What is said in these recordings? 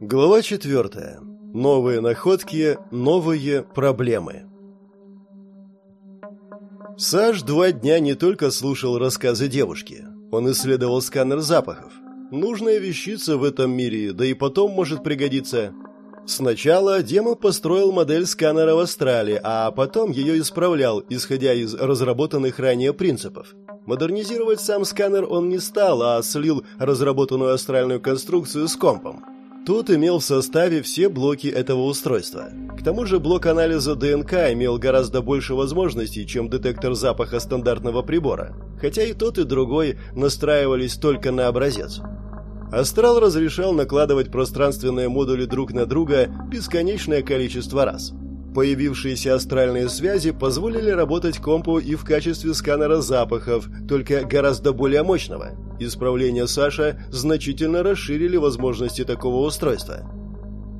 Глава четвертая. Новые находки, новые проблемы. Саш два дня не только слушал рассказы девушки. Он исследовал сканер запахов. Нужная вещица в этом мире, да и потом может пригодиться. Сначала Дема построил модель сканера в Австралии, а потом ее исправлял, исходя из разработанных ранее принципов. Модернизировать сам сканер он не стал, а слил разработанную астральную конструкцию с компом. Тот имел в составе все блоки этого устройства. К тому же блок анализа ДНК имел гораздо больше возможностей, чем детектор запаха стандартного прибора, хотя и тот, и другой настраивались только на образец. Астрал разрешал накладывать пространственные модули друг на друга бесконечное количество раз. Появившиеся астральные связи позволили работать компу и в качестве сканера запахов, только гораздо более мощного. Исправления Саша значительно расширили возможности такого устройства.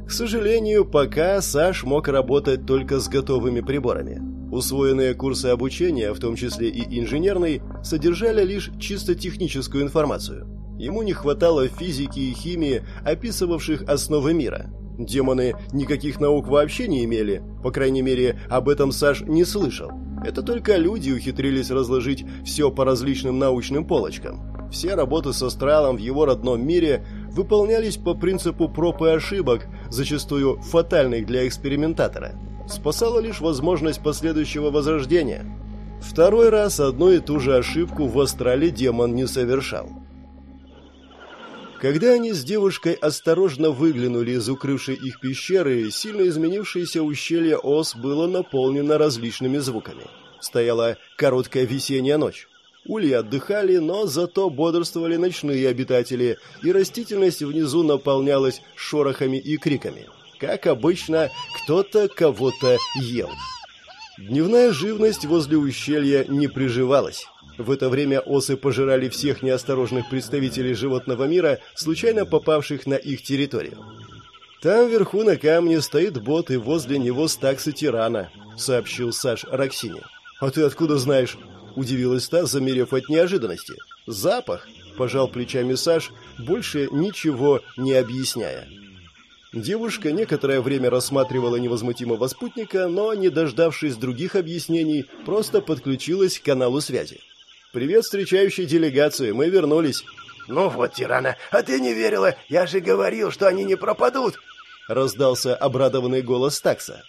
К сожалению, пока Саш мог работать только с готовыми приборами. Усвоенные курсы обучения, в том числе и инженерный, содержали лишь чисто техническую информацию. Ему не хватало физики и химии, описывавших основы мира. Демоны никаких наук вообще не имели, по крайней мере, об этом Саш не слышал. Это только люди ухитрились разложить все по различным научным полочкам. Все работы с астралом в его родном мире выполнялись по принципу проб и ошибок, зачастую фатальных для экспериментатора. Спасала лишь возможность последующего возрождения. Второй раз одну и ту же ошибку в астрале демон не совершал. Когда они с девушкой осторожно выглянули из укрывшей их пещеры, сильно изменившееся ущелье Ос было наполнено различными звуками. Стояла короткая весенняя ночь. Ульи отдыхали, но зато бодрствовали ночные обитатели, и растительность внизу наполнялась шорохами и криками. Как обычно, кто-то кого-то ел. Дневная живность возле ущелья не приживалась. В это время осы пожирали всех неосторожных представителей животного мира, случайно попавших на их территорию. «Там вверху на камне стоит бот, и возле него стаксы тирана», — сообщил Саш Роксине. «А ты откуда знаешь?» — удивилась та, замерев от неожиданности. «Запах!» — пожал плечами Саш, больше ничего не объясняя. Девушка некоторое время рассматривала невозмутимого спутника, но, не дождавшись других объяснений, просто подключилась к каналу связи. «Привет, встречающей делегации, мы вернулись». «Ну вот, тирана, а ты не верила, я же говорил, что они не пропадут!» Раздался обрадованный голос такса.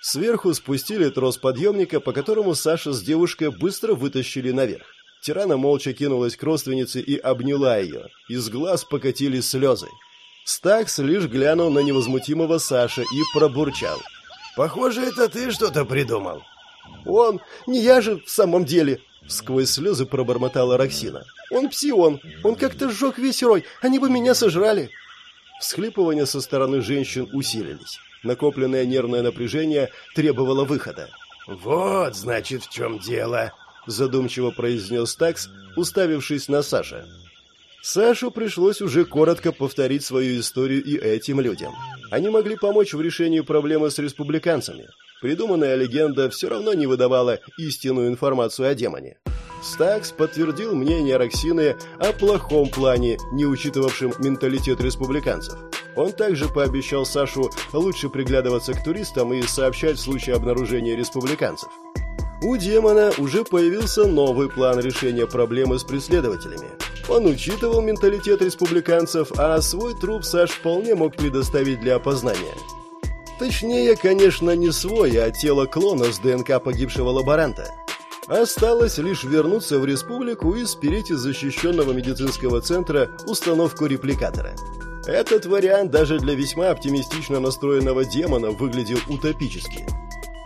Сверху спустили трос подъемника, по которому Саша с девушкой быстро вытащили наверх. Тирана молча кинулась к родственнице и обняла ее. Из глаз покатились слезы. Стакс лишь глянул на невозмутимого Саша и пробурчал. «Похоже, это ты что-то придумал». «Он, не я же в самом деле», Сквозь слезы пробормотала Роксина. «Он псион! Он как-то сжег весь рой! Они бы меня сожрали!» Всхлипывания со стороны женщин усилились. Накопленное нервное напряжение требовало выхода. «Вот, значит, в чем дело!» Задумчиво произнес Такс, уставившись на Саша. Сашу пришлось уже коротко повторить свою историю и этим людям. Они могли помочь в решении проблемы с республиканцами. Придуманная легенда все равно не выдавала истинную информацию о демоне. Стакс подтвердил мнение Роксины о плохом плане, не учитывавшем менталитет республиканцев. Он также пообещал Сашу лучше приглядываться к туристам и сообщать в случае обнаружения республиканцев. У демона уже появился новый план решения проблемы с преследователями. Он учитывал менталитет республиканцев, а свой труп Саш вполне мог предоставить для опознания. Точнее, конечно, не свой, а тело клона с ДНК погибшего лаборанта. Осталось лишь вернуться в республику и спереть из защищенного медицинского центра установку репликатора. Этот вариант даже для весьма оптимистично настроенного демона выглядел утопически.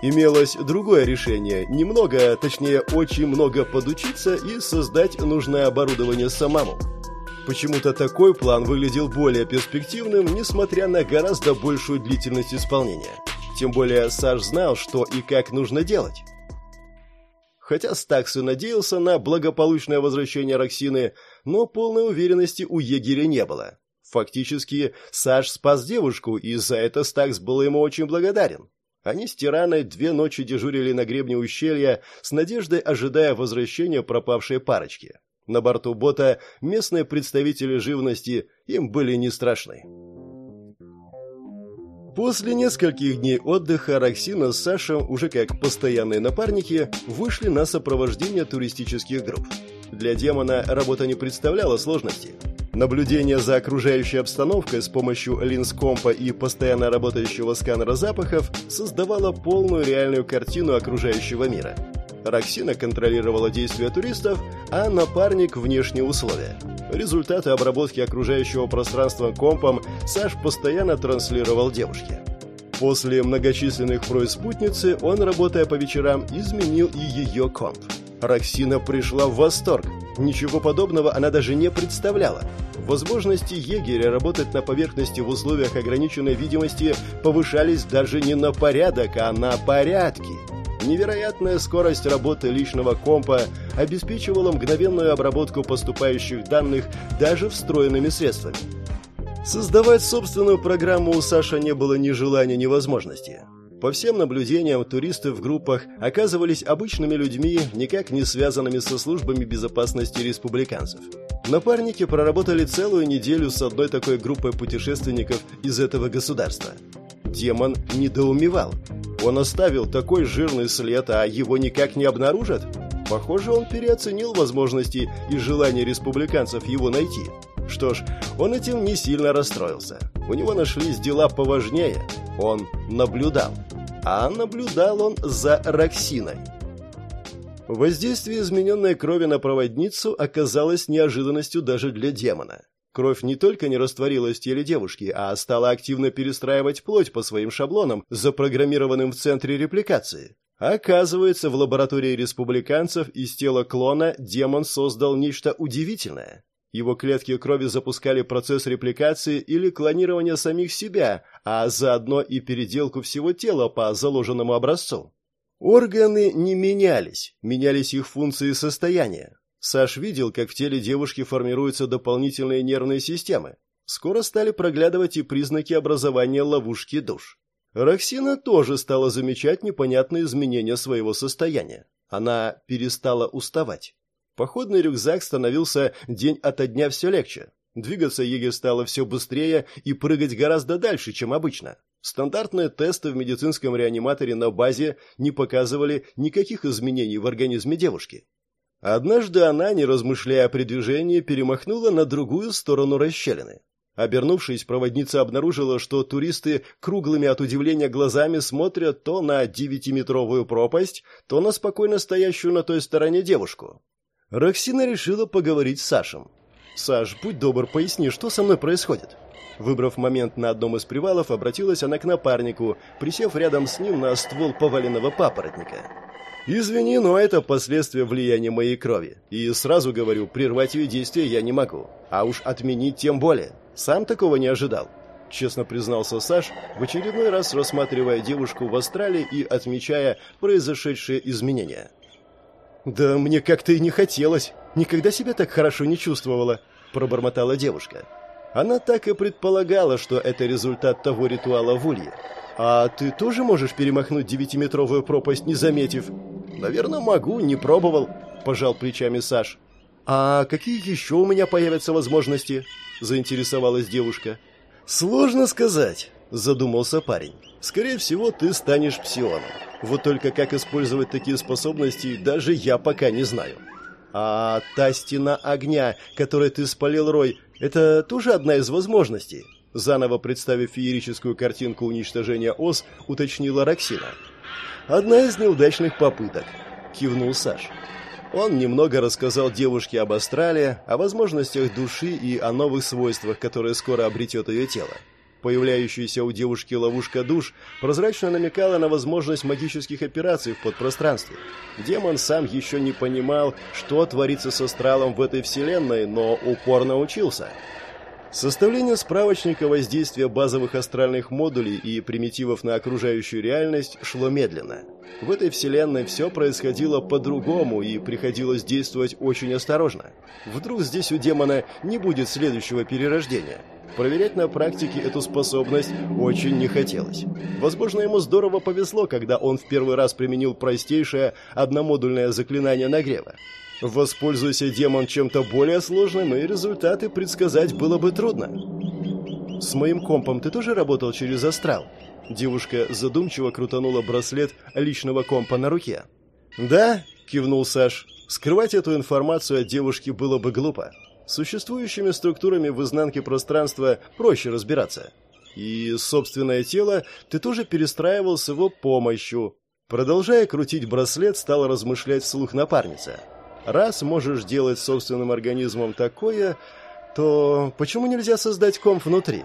Имелось другое решение, немного, точнее очень много подучиться и создать нужное оборудование самому. Почему-то такой план выглядел более перспективным, несмотря на гораздо большую длительность исполнения. Тем более Саш знал, что и как нужно делать. Хотя Стакс и надеялся на благополучное возвращение Роксины, но полной уверенности у егеря не было. Фактически, Саш спас девушку, и за это Стакс был ему очень благодарен. Они с Тираной две ночи дежурили на гребне ущелья, с надеждой ожидая возвращения пропавшей парочки. На борту бота местные представители живности им были не страшны. После нескольких дней отдыха Роксина с Сашем, уже как постоянные напарники, вышли на сопровождение туристических групп. Для демона работа не представляла сложности. Наблюдение за окружающей обстановкой с помощью линз-компа и постоянно работающего сканера запахов создавало полную реальную картину окружающего мира. Роксина контролировала действия туристов, а напарник – внешние условия. Результаты обработки окружающего пространства компом Саш постоянно транслировал девушке. После многочисленных просьб спутницы он, работая по вечерам, изменил и ее комп. Роксина пришла в восторг. Ничего подобного она даже не представляла. Возможности егеря работать на поверхности в условиях ограниченной видимости повышались даже не на порядок, а на порядки. Невероятная скорость работы личного компа обеспечивала мгновенную обработку поступающих данных даже встроенными средствами. Создавать собственную программу у Саши не было ни желания, ни возможности. По всем наблюдениям, туристы в группах оказывались обычными людьми, никак не связанными со службами безопасности республиканцев. Напарники проработали целую неделю с одной такой группой путешественников из этого государства. Демон недоумевал. Он оставил такой жирный след, а его никак не обнаружат? Похоже, он переоценил возможности и желание республиканцев его найти. Что ж, он этим не сильно расстроился. У него нашлись дела поважнее. Он наблюдал. А наблюдал он за Роксиной. Воздействие измененной крови на проводницу оказалось неожиданностью даже для демона. Кровь не только не растворилась в теле девушки, а стала активно перестраивать плоть по своим шаблонам, запрограммированным в центре репликации. Оказывается, в лаборатории республиканцев из тела клона демон создал нечто удивительное. Его клетки крови запускали процесс репликации или клонирования самих себя, а заодно и переделку всего тела по заложенному образцу. Органы не менялись, менялись их функции и состояния. Саш видел, как в теле девушки формируются дополнительные нервные системы. Скоро стали проглядывать и признаки образования ловушки душ. Роксина тоже стала замечать непонятные изменения своего состояния. Она перестала уставать. Походный рюкзак становился день ото дня все легче. Двигаться егерь стало все быстрее и прыгать гораздо дальше, чем обычно. Стандартные тесты в медицинском реаниматоре на базе не показывали никаких изменений в организме девушки. Однажды она, не размышляя о движении, перемахнула на другую сторону расщелины. Обернувшись, проводница обнаружила, что туристы круглыми от удивления глазами смотрят то на девятиметровую пропасть, то на спокойно стоящую на той стороне девушку. Роксина решила поговорить с Сашем. «Саш, будь добр, поясни, что со мной происходит?» Выбрав момент на одном из привалов, обратилась она к напарнику, присев рядом с ним на ствол поваленного папоротника. «Извини, но это последствия влияния моей крови. И сразу говорю, прервать ее действие я не могу. А уж отменить тем более. Сам такого не ожидал». Честно признался Саш, в очередной раз рассматривая девушку в Австралии и отмечая произошедшие изменения. «Да мне как-то и не хотелось. Никогда себя так хорошо не чувствовала», – пробормотала девушка. Она так и предполагала, что это результат того ритуала в Улье. «А ты тоже можешь перемахнуть девятиметровую пропасть, не заметив?» «Наверное, могу, не пробовал», – пожал плечами Саш. «А какие еще у меня появятся возможности?» – заинтересовалась девушка. «Сложно сказать», – задумался парень. «Скорее всего, ты станешь псионом. Вот только как использовать такие способности, даже я пока не знаю. А та стена огня, которой ты спалил Рой, это тоже одна из возможностей. Заново представив феерическую картинку уничтожения ос, уточнила Роксина. Одна из неудачных попыток, кивнул Саш. Он немного рассказал девушке об Астрале, о возможностях души и о новых свойствах, которые скоро обретет ее тело. Появляющаяся у девушки ловушка душ прозрачно намекала на возможность магических операций в подпространстве. Демон сам еще не понимал, что творится с астралом в этой вселенной, но упорно учился. Составление справочника воздействия базовых астральных модулей и примитивов на окружающую реальность шло медленно. В этой вселенной все происходило по-другому и приходилось действовать очень осторожно. Вдруг здесь у демона не будет следующего перерождения – Проверять на практике эту способность очень не хотелось. Возможно, ему здорово повезло, когда он в первый раз применил простейшее одномодульное заклинание нагрева. Воспользуйся демон чем-то более сложным, и результаты предсказать было бы трудно. С моим компом ты тоже работал через астрал?» Девушка задумчиво крутанула браслет личного компа на руке. «Да», — кивнул Саш, — «скрывать эту информацию от девушки было бы глупо. существующими структурами в изнанке пространства проще разбираться. И собственное тело ты тоже перестраивал с его помощью». Продолжая крутить браслет, стал размышлять вслух напарница. «Раз можешь делать собственным организмом такое, то почему нельзя создать комп внутри?»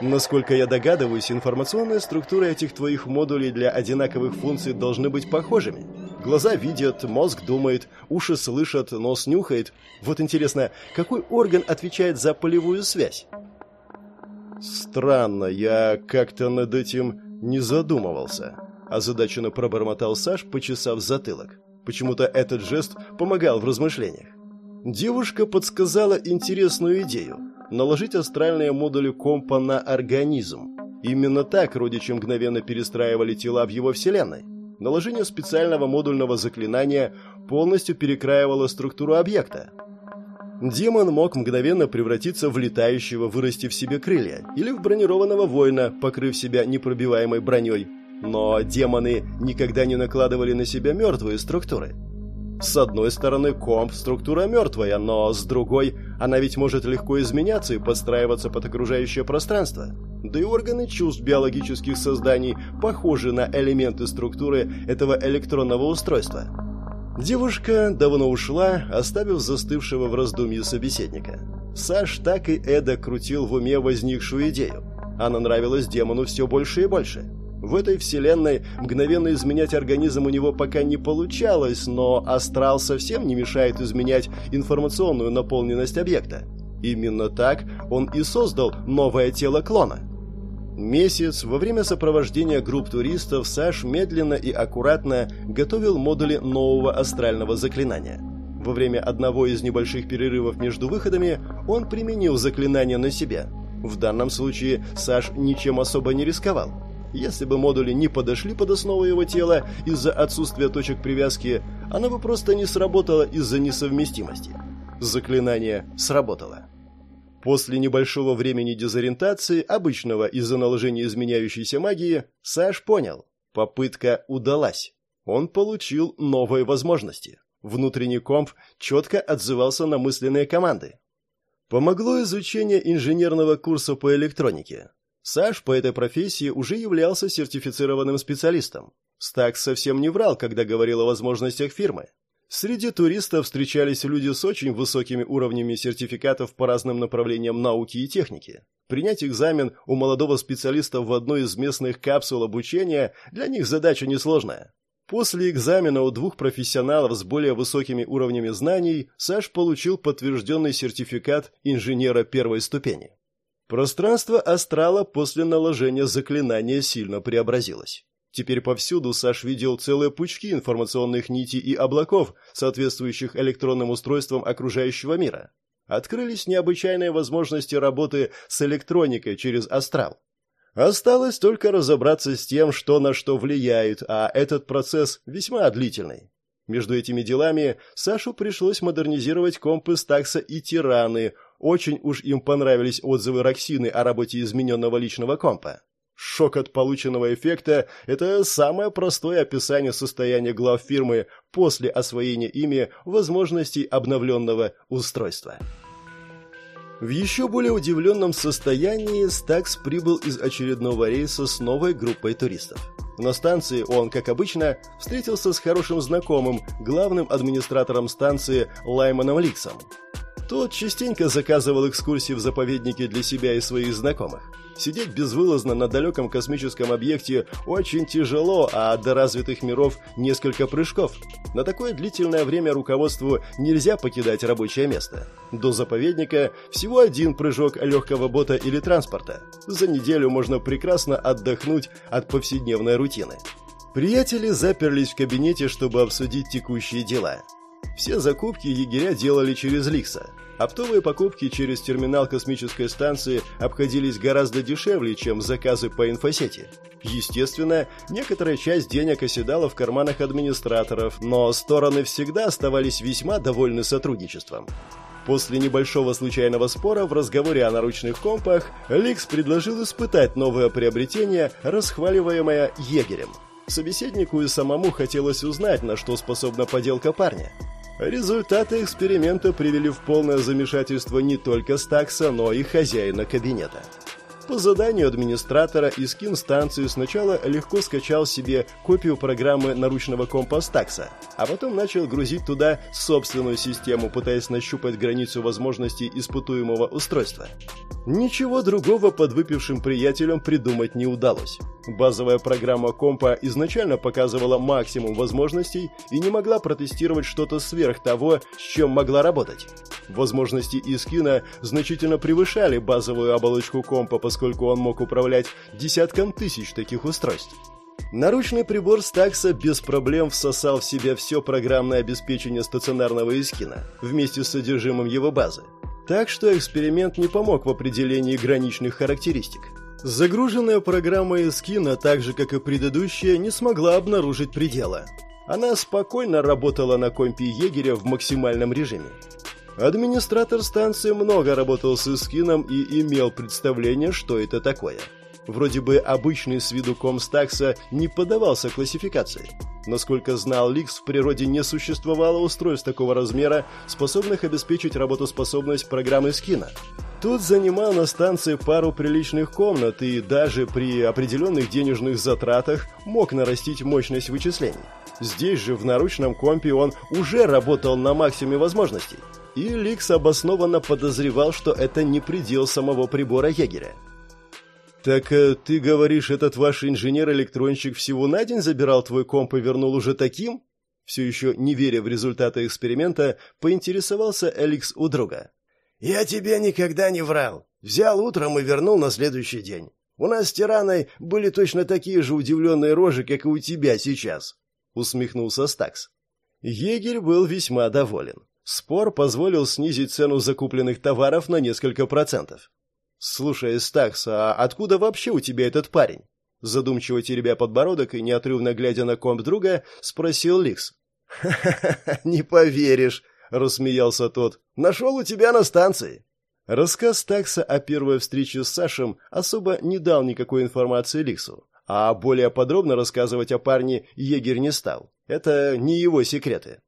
Насколько я догадываюсь, информационные структуры этих твоих модулей для одинаковых функций должны быть похожими. Глаза видят, мозг думает, уши слышат, нос нюхает. Вот интересно, какой орган отвечает за полевую связь? Странно, я как-то над этим не задумывался. Озадаченно пробормотал Саш, почесав затылок. Почему-то этот жест помогал в размышлениях. Девушка подсказала интересную идею – наложить астральные модули компа на организм. Именно так родичи мгновенно перестраивали тела в его вселенной. Наложение специального модульного заклинания полностью перекраивало структуру объекта. Демон мог мгновенно превратиться в летающего, вырастив себе крылья, или в бронированного воина, покрыв себя непробиваемой броней. Но демоны никогда не накладывали на себя мертвые структуры – с одной стороны, комп – структура мертвая, но с другой, она ведь может легко изменяться и подстраиваться под окружающее пространство. Да и органы чувств биологических созданий похожи на элементы структуры этого электронного устройства. Девушка давно ушла, оставив застывшего в раздумье собеседника. Саш так и Эда крутил в уме возникшую идею. Она нравилась демону все больше и больше – в этой вселенной мгновенно изменять организм у него пока не получалось, но астрал совсем не мешает изменять информационную наполненность объекта. Именно так он и создал новое тело клона. Месяц во время сопровождения групп туристов Саш медленно и аккуратно готовил модули нового астрального заклинания. Во время одного из небольших перерывов между выходами он применил заклинание на себя. В данном случае Саш ничем особо не рисковал. Если бы модули не подошли под основу его тела из-за отсутствия точек привязки, она бы просто не сработала из-за несовместимости. Заклинание сработало. После небольшого времени дезориентации, обычного из-за наложения изменяющейся магии, Саш понял – попытка удалась. Он получил новые возможности. Внутренний комп четко отзывался на мысленные команды. Помогло изучение инженерного курса по электронике. Саш по этой профессии уже являлся сертифицированным специалистом. Стакс совсем не врал, когда говорил о возможностях фирмы. Среди туристов встречались люди с очень высокими уровнями сертификатов по разным направлениям науки и техники. Принять экзамен у молодого специалиста в одной из местных капсул обучения для них задача несложная. После экзамена у двух профессионалов с более высокими уровнями знаний Саш получил подтвержденный сертификат инженера первой ступени. Пространство астрала после наложения заклинания сильно преобразилось. Теперь повсюду Саш видел целые пучки информационных нитей и облаков, соответствующих электронным устройствам окружающего мира. Открылись необычайные возможности работы с электроникой через астрал. Осталось только разобраться с тем, что на что влияет, а этот процесс весьма длительный. Между этими делами Сашу пришлось модернизировать компы Стакса и Тираны – очень уж им понравились отзывы Роксины о работе измененного личного компа. Шок от полученного эффекта – это самое простое описание состояния глав фирмы после освоения ими возможностей обновленного устройства. В еще более удивленном состоянии Стакс прибыл из очередного рейса с новой группой туристов. На станции он, как обычно, встретился с хорошим знакомым, главным администратором станции Лайманом Ликсом. Тот частенько заказывал экскурсии в заповеднике для себя и своих знакомых. Сидеть безвылазно на далеком космическом объекте очень тяжело, а до развитых миров несколько прыжков. На такое длительное время руководству нельзя покидать рабочее место. До заповедника всего один прыжок легкого бота или транспорта. За неделю можно прекрасно отдохнуть от повседневной рутины. Приятели заперлись в кабинете, чтобы обсудить текущие дела. Все закупки егеря делали через Ликса. Оптовые покупки через терминал космической станции обходились гораздо дешевле, чем заказы по инфосети. Естественно, некоторая часть денег оседала в карманах администраторов, но стороны всегда оставались весьма довольны сотрудничеством. После небольшого случайного спора в разговоре о наручных компах Ликс предложил испытать новое приобретение, расхваливаемое егерем. Собеседнику и самому хотелось узнать, на что способна поделка парня. Результаты эксперимента привели в полное замешательство не только Стакса, но и хозяина кабинета. По заданию администратора Искин станции сначала легко скачал себе копию программы наручного компа Стакса, а потом начал грузить туда собственную систему, пытаясь нащупать границу возможностей испытуемого устройства. Ничего другого подвыпившим приятелям придумать не удалось. Базовая программа компа изначально показывала максимум возможностей и не могла протестировать что-то сверх того, с чем могла работать. Возможности Искина значительно превышали базовую оболочку компа, поскольку он мог управлять десятком тысяч таких устройств. Наручный прибор Стакса без проблем всосал в себя все программное обеспечение стационарного Искина вместе с содержимым его базы. Так что эксперимент не помог в определении граничных характеристик. Загруженная программа Искина, так же как и предыдущая, не смогла обнаружить предела. Она спокойно работала на компе егеря в максимальном режиме. Администратор станции много работал с Искином и имел представление, что это такое. Вроде бы обычный с виду Комстакса не поддавался классификации. Насколько знал Ликс, в природе не существовало устройств такого размера, способных обеспечить работоспособность программы Скина. Тут занимал на станции пару приличных комнат и даже при определенных денежных затратах мог нарастить мощность вычислений. Здесь же, в наручном компе, он уже работал на максимуме возможностей – и Ликс обоснованно подозревал, что это не предел самого прибора егеря. «Так э, ты говоришь, этот ваш инженер-электронщик всего на день забирал твой комп и вернул уже таким?» Все еще не веря в результаты эксперимента, поинтересовался Эликс у друга. «Я тебе никогда не врал. Взял утром и вернул на следующий день. У нас с Тираной были точно такие же удивленные рожи, как и у тебя сейчас», — усмехнулся Стакс. Егерь был весьма доволен. Спор позволил снизить цену закупленных товаров на несколько процентов. «Слушай, Стакс, а откуда вообще у тебя этот парень?» Задумчиво теребя подбородок и неотрывно глядя на комп друга, спросил Ликс. «Ха-ха-ха, не поверишь!» — рассмеялся тот. «Нашел у тебя на станции!» Рассказ Такса о первой встрече с Сашем особо не дал никакой информации Ликсу, а более подробно рассказывать о парне егерь не стал. Это не его секреты.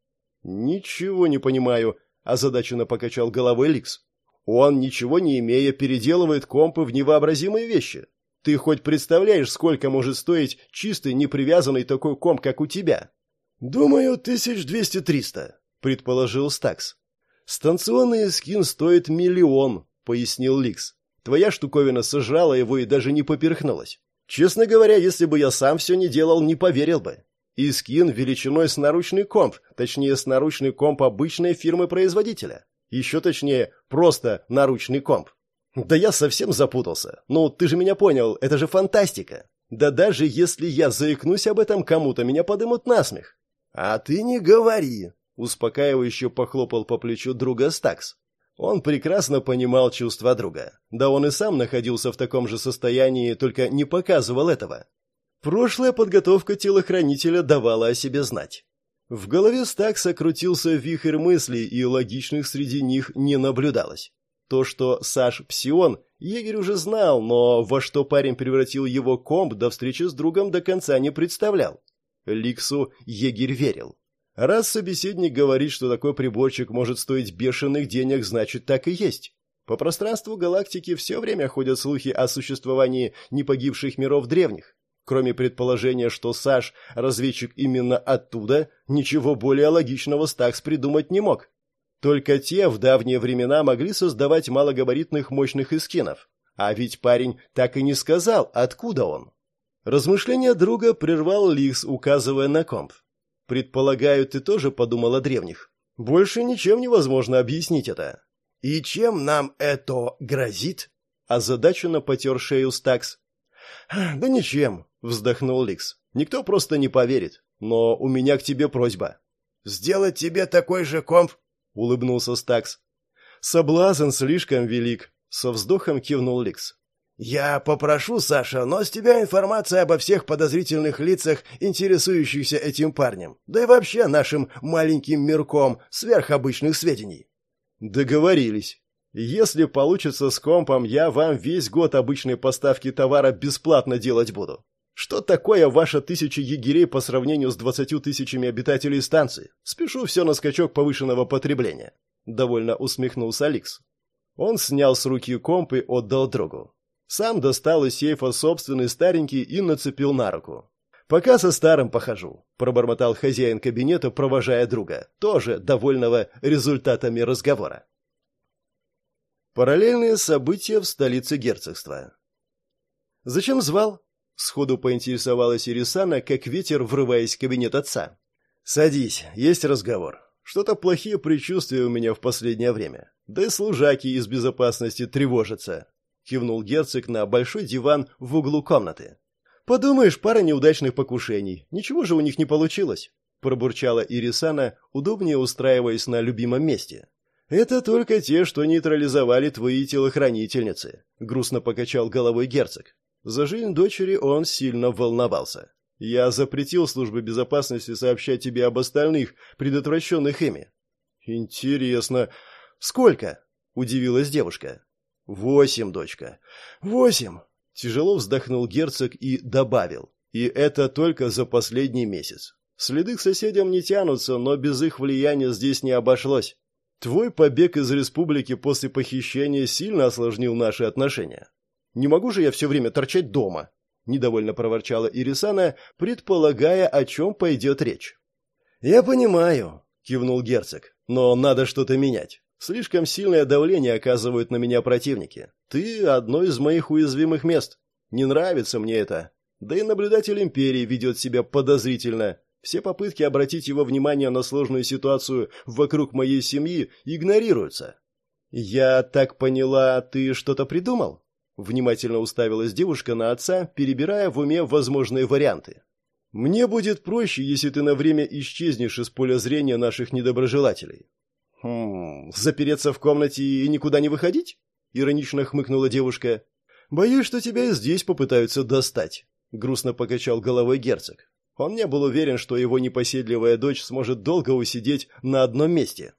«Ничего не понимаю», – озадаченно покачал головой Ликс. «Он, ничего не имея, переделывает компы в невообразимые вещи. Ты хоть представляешь, сколько может стоить чистый, непривязанный такой комп, как у тебя?» «Думаю, тысяч двести-триста», – предположил Стакс. «Станционный скин стоит миллион», – пояснил Ликс. «Твоя штуковина сожрала его и даже не поперхнулась. Честно говоря, если бы я сам все не делал, не поверил бы. И скин величиной с наручный комп, точнее, с наручный комп обычной фирмы-производителя. Еще точнее, просто наручный комп. Да я совсем запутался. Ну, ты же меня понял, это же фантастика. Да даже если я заикнусь об этом кому-то, меня подымут насмех. А ты не говори, успокаивающе похлопал по плечу друга Стакс. Он прекрасно понимал чувства друга. Да он и сам находился в таком же состоянии, только не показывал этого. Прошлая подготовка телохранителя давала о себе знать. В голове Стакса крутился вихрь мыслей, и логичных среди них не наблюдалось. То, что Саш Псион, егерь уже знал, но во что парень превратил его комп до встречи с другом до конца не представлял. Ликсу егерь верил. Раз собеседник говорит, что такой приборчик может стоить бешеных денег, значит так и есть. По пространству галактики все время ходят слухи о существовании непогибших миров древних. Кроме предположения, что Саш – разведчик именно оттуда, ничего более логичного Стакс придумать не мог. Только те в давние времена могли создавать малогабаритных мощных эскинов. А ведь парень так и не сказал, откуда он. Размышления друга прервал Ликс, указывая на комп. «Предполагаю, ты тоже подумал о древних. Больше ничем невозможно объяснить это». «И чем нам это грозит?» Озадаченно потер шею Стакс. «Да ничем вздохнул Ликс. Никто просто не поверит. Но у меня к тебе просьба. Сделать тебе такой же комп? улыбнулся Стакс. Соблазн слишком велик, со вздохом кивнул Ликс. Я попрошу, Саша, но с тебя информация обо всех подозрительных лицах, интересующихся этим парнем, да и вообще нашим маленьким мирком сверхобычных сведений. Договорились. Если получится с компом, я вам весь год обычной поставки товара бесплатно делать буду. Что такое ваша тысяча егерей по сравнению с двадцатью тысячами обитателей станции? Спешу все на скачок повышенного потребления. Довольно усмехнулся Аликс. Он снял с руки комп и отдал другу. Сам достал из сейфа собственный старенький и нацепил на руку. «Пока со старым похожу», — пробормотал хозяин кабинета, провожая друга, тоже довольного результатами разговора. Параллельные события в столице герцогства. «Зачем звал?» — сходу поинтересовалась Ирисана, как ветер, врываясь в кабинет отца. «Садись, есть разговор. Что-то плохие предчувствия у меня в последнее время. Да и служаки из безопасности тревожатся», — кивнул герцог на большой диван в углу комнаты. «Подумаешь, пара неудачных покушений. Ничего же у них не получилось», — пробурчала Ирисана, удобнее устраиваясь на любимом месте. «Это только те, что нейтрализовали твои телохранительницы», — грустно покачал головой герцог. За жизнь дочери он сильно волновался. «Я запретил службе безопасности сообщать тебе об остальных, предотвращенных ими». «Интересно. Сколько?» — удивилась девушка. «Восемь, дочка. Восемь!» Тяжело вздохнул герцог и добавил. «И это только за последний месяц. Следы к соседям не тянутся, но без их влияния здесь не обошлось. Твой побег из республики после похищения сильно осложнил наши отношения. Не могу же я все время торчать дома, недовольно проворчала Ирисана, предполагая, о чем пойдет речь. Я понимаю, кивнул герцог. Но надо что-то менять. Слишком сильное давление оказывают на меня противники. Ты одно из моих уязвимых мест. Не нравится мне это. Да и наблюдатель империи ведет себя подозрительно. Все попытки обратить его внимание на сложную ситуацию вокруг моей семьи игнорируются. «Я так поняла, ты что-то придумал?» Внимательно уставилась девушка на отца, перебирая в уме возможные варианты. «Мне будет проще, если ты на время исчезнешь из поля зрения наших недоброжелателей». «Хм, запереться в комнате и никуда не выходить?» — иронично хмыкнула девушка. «Боюсь, что тебя и здесь попытаются достать», — грустно покачал головой герцог. Он не был уверен, что его непоседливая дочь сможет долго усидеть на одном месте.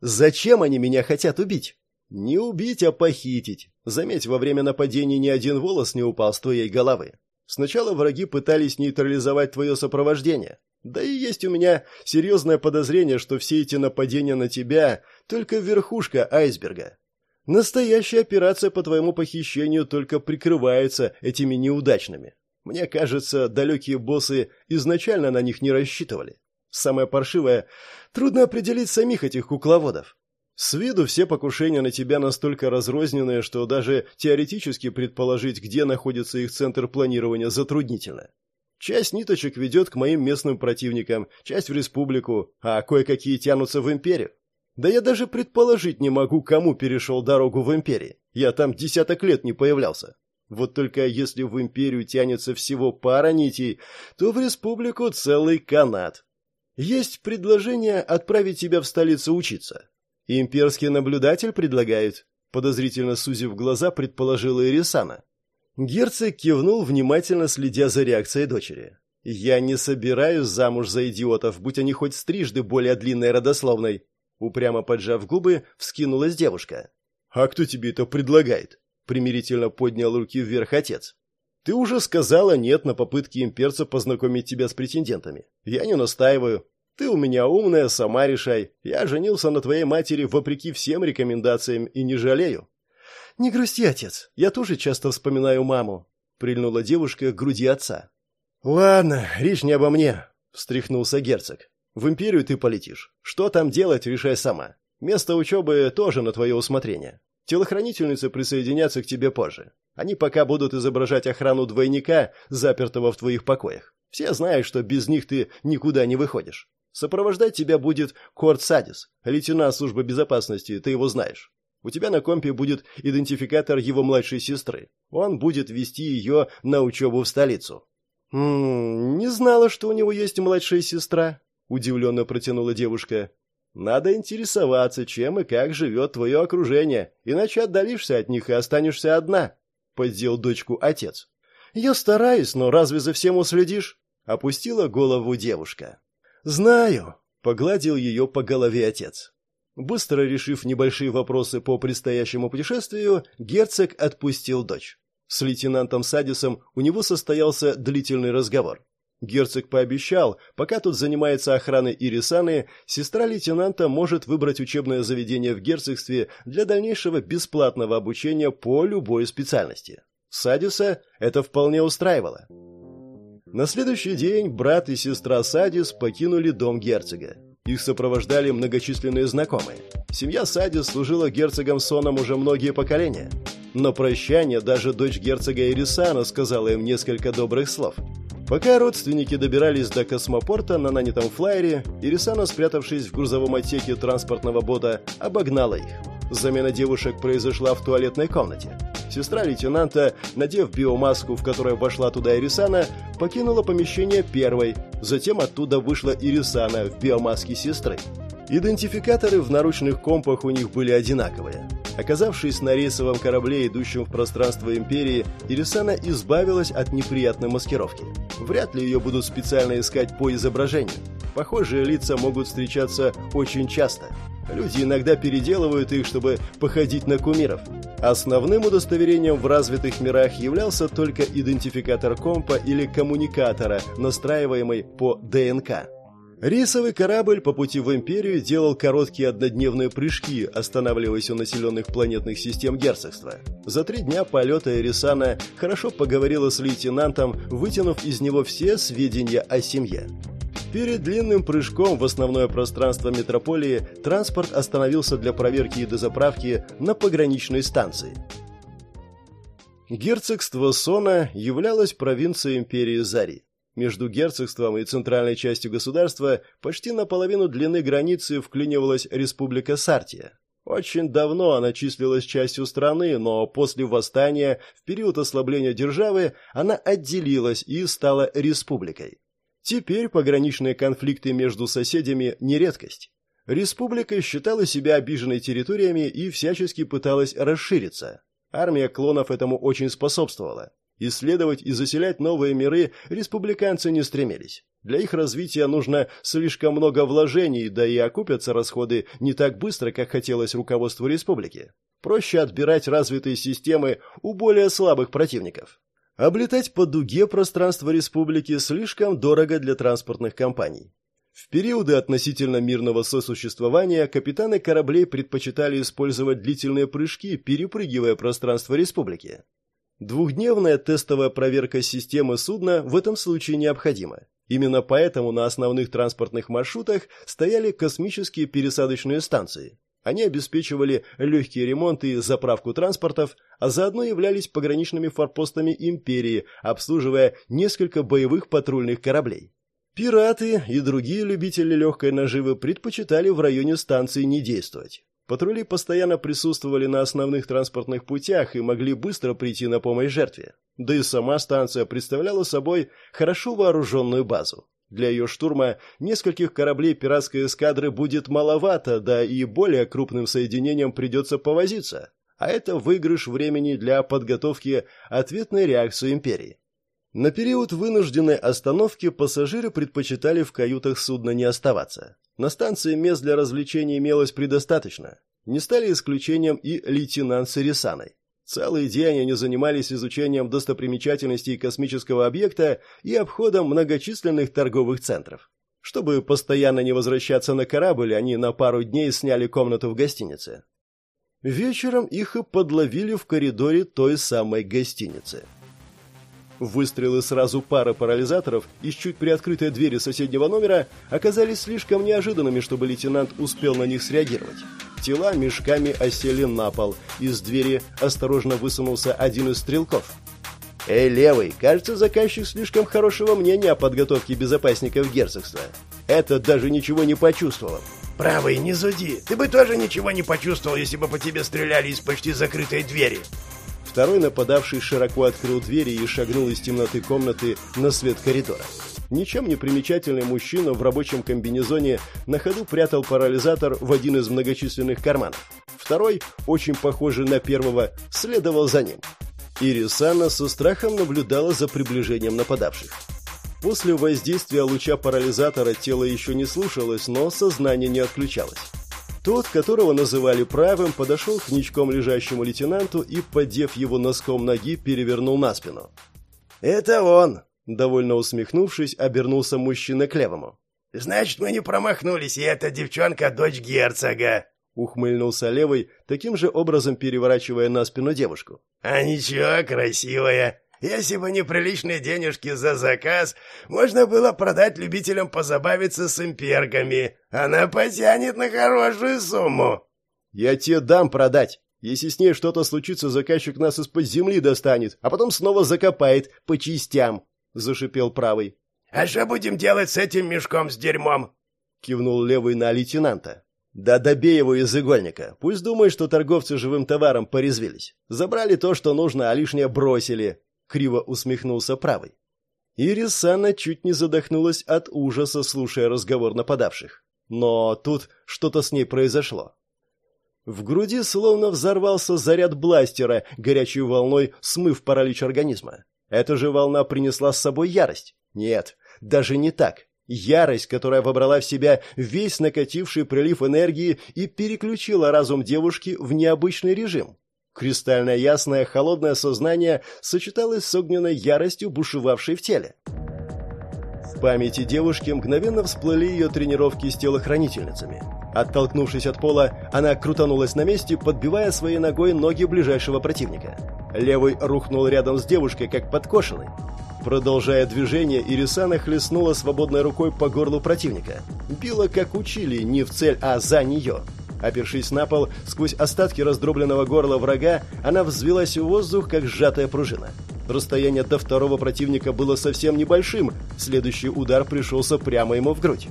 «Зачем они меня хотят убить?» «Не убить, а похитить. Заметь, во время нападения ни один волос не упал с твоей головы. Сначала враги пытались нейтрализовать твое сопровождение. Да и есть у меня серьезное подозрение, что все эти нападения на тебя — только верхушка айсберга. Настоящая операция по твоему похищению только прикрывается этими неудачными. Мне кажется, далекие боссы изначально на них не рассчитывали. Самое паршивое — трудно определить самих этих кукловодов. С виду все покушения на тебя настолько разрозненные, что даже теоретически предположить, где находится их центр планирования, затруднительно. Часть ниточек ведет к моим местным противникам, часть в республику, а кое-какие тянутся в империю. Да я даже предположить не могу, кому перешел дорогу в империи. Я там десяток лет не появлялся. Вот только если в империю тянется всего пара нитей, то в республику целый канат. Есть предложение отправить тебя в столицу учиться. Имперский наблюдатель предлагает, подозрительно сузив глаза, предположила Ирисана. Герцог кивнул, внимательно следя за реакцией дочери. «Я не собираюсь замуж за идиотов, будь они хоть стрижды более длинной родословной». Упрямо поджав губы, вскинулась девушка. «А кто тебе это предлагает?» примирительно поднял руки вверх отец. Ты уже сказала нет на попытки имперца познакомить тебя с претендентами. Я не настаиваю. Ты у меня умная, сама решай. Я женился на твоей матери вопреки всем рекомендациям и не жалею. Не грусти, отец. Я тоже часто вспоминаю маму, прильнула девушка к груди отца. Ладно, речь не обо мне, встряхнулся герцог. В империю ты полетишь. Что там делать, решай сама. Место учебы тоже на твое усмотрение. Телохранительницы присоединятся к тебе позже. Они пока будут изображать охрану двойника, запертого в твоих покоях. Все знают, что без них ты никуда не выходишь. Сопровождать тебя будет Корт Садис, лейтенант службы безопасности, ты его знаешь. У тебя на компе будет идентификатор его младшей сестры. Он будет вести ее на учебу в столицу. «М -м, не знала, что у него есть младшая сестра», — удивленно протянула девушка. Надо интересоваться, чем и как живет твое окружение, иначе отдалишься от них и останешься одна», — поддел дочку отец. «Я стараюсь, но разве за всем уследишь?» — опустила голову девушка. «Знаю», — погладил ее по голове отец. Быстро решив небольшие вопросы по предстоящему путешествию, герцог отпустил дочь. С лейтенантом Садисом у него состоялся длительный разговор. Герцог пообещал, пока тут занимается охраной Ирисаны, сестра лейтенанта может выбрать учебное заведение в герцогстве для дальнейшего бесплатного обучения по любой специальности. Садиса это вполне устраивало. На следующий день брат и сестра Садис покинули дом герцога. Их сопровождали многочисленные знакомые. Семья Садис служила герцогом Соном уже многие поколения. На прощание даже дочь герцога Ирисана сказала им несколько добрых слов. Пока родственники добирались до космопорта на нанятом флайере, Ирисана, спрятавшись в грузовом отсеке транспортного бота, обогнала их. Замена девушек произошла в туалетной комнате. Сестра лейтенанта, надев биомаску, в которой вошла туда Ирисана, покинула помещение первой. Затем оттуда вышла Ирисана в биомаске сестры. Идентификаторы в наручных компах у них были одинаковые. Оказавшись на рейсовом корабле, идущем в пространство Империи, Ирисана избавилась от неприятной маскировки. Вряд ли ее будут специально искать по изображению. Похожие лица могут встречаться очень часто. Люди иногда переделывают их, чтобы походить на кумиров. Основным удостоверением в развитых мирах являлся только идентификатор компа или коммуникатора, настраиваемый по ДНК. Рейсовый корабль по пути в Империю делал короткие однодневные прыжки, останавливаясь у населенных планетных систем герцогства. За три дня полета Эрисана хорошо поговорила с лейтенантом, вытянув из него все сведения о семье. Перед длинным прыжком в основное пространство метрополии транспорт остановился для проверки и дозаправки на пограничной станции. Герцогство Сона являлось провинцией империи Зари. Между герцогством и центральной частью государства почти наполовину длины границы вклинивалась республика Сартия. Очень давно она числилась частью страны, но после восстания, в период ослабления державы, она отделилась и стала республикой. Теперь пограничные конфликты между соседями не редкость. Республика считала себя обиженной территориями и всячески пыталась расшириться. Армия клонов этому очень способствовала. Исследовать и заселять новые миры республиканцы не стремились. Для их развития нужно слишком много вложений, да и окупятся расходы не так быстро, как хотелось руководству республики. Проще отбирать развитые системы у более слабых противников. Облетать по дуге пространство республики слишком дорого для транспортных компаний. В периоды относительно мирного сосуществования капитаны кораблей предпочитали использовать длительные прыжки, перепрыгивая пространство республики. Двухдневная тестовая проверка системы судна в этом случае необходима. Именно поэтому на основных транспортных маршрутах стояли космические пересадочные станции. Они обеспечивали легкие ремонты и заправку транспортов, а заодно являлись пограничными форпостами империи, обслуживая несколько боевых патрульных кораблей. Пираты и другие любители легкой наживы предпочитали в районе станции не действовать. Патрули постоянно присутствовали на основных транспортных путях и могли быстро прийти на помощь жертве. Да и сама станция представляла собой хорошо вооруженную базу. Для ее штурма нескольких кораблей пиратской эскадры будет маловато, да и более крупным соединением придется повозиться. А это выигрыш времени для подготовки ответной реакции империи. На период вынужденной остановки пассажиры предпочитали в каютах судна не оставаться. На станции мест для развлечений имелось предостаточно. Не стали исключением и лейтенант с Ирисаной. Целый день они занимались изучением достопримечательностей космического объекта и обходом многочисленных торговых центров. Чтобы постоянно не возвращаться на корабль, они на пару дней сняли комнату в гостинице. Вечером их и подловили в коридоре той самой гостиницы. Выстрелы сразу пары парализаторов из чуть приоткрытой двери соседнего номера оказались слишком неожиданными, чтобы лейтенант успел на них среагировать. Тела мешками осели на пол. Из двери осторожно высунулся один из стрелков. «Эй, левый, кажется, заказчик слишком хорошего мнения о подготовке безопасников герцогства. Этот даже ничего не почувствовал». «Правый, не зуди. Ты бы тоже ничего не почувствовал, если бы по тебе стреляли из почти закрытой двери». Второй нападавший широко открыл двери и шагнул из темноты комнаты на свет коридора. Ничем не примечательный мужчина в рабочем комбинезоне на ходу прятал парализатор в один из многочисленных карманов. Второй, очень похожий на первого, следовал за ним. Ирисана со страхом наблюдала за приближением нападавших. После воздействия луча парализатора тело еще не слушалось, но сознание не отключалось. Тот, которого называли правым, подошел к ничком лежащему лейтенанту и, поддев его носком ноги, перевернул на спину. «Это он!» — довольно усмехнувшись, обернулся мужчина к левому. «Значит, мы не промахнулись, и эта девчонка — дочь герцога!» Ухмыльнулся левый, таким же образом переворачивая на спину девушку. «А ничего, красивая. Если бы не приличные денежки за заказ, можно было продать любителям позабавиться с импергами. Она потянет на хорошую сумму». «Я тебе дам продать. Если с ней что-то случится, заказчик нас из-под земли достанет, а потом снова закопает по частям», — зашипел правый. «А что будем делать с этим мешком с дерьмом?» — кивнул левый на лейтенанта. «Да добей его из игольника. Пусть думает, что торговцы живым товаром порезвились. Забрали то, что нужно, а лишнее бросили», — криво усмехнулся правый. Ирисана чуть не задохнулась от ужаса, слушая разговор нападавших. Но тут что-то с ней произошло. В груди словно взорвался заряд бластера, горячей волной смыв паралич организма. Эта же волна принесла с собой ярость. Нет, даже не так. Ярость, которая вобрала в себя весь накативший прилив энергии и переключила разум девушки в необычный режим. Кристально ясное, холодное сознание сочеталось с огненной яростью, бушевавшей в теле. В памяти девушки мгновенно всплыли ее тренировки с телохранительницами. Оттолкнувшись от пола, она крутанулась на месте, подбивая своей ногой ноги ближайшего противника. Левый рухнул рядом с девушкой, как подкошенный. Продолжая движение, Ирисана хлестнула свободной рукой по горлу противника. Била, как учили, не в цель, а за нее. Опершись на пол, сквозь остатки раздробленного горла врага, она взвелась в воздух, как сжатая пружина. Расстояние до второго противника было совсем небольшим, следующий удар пришелся прямо ему в грудь.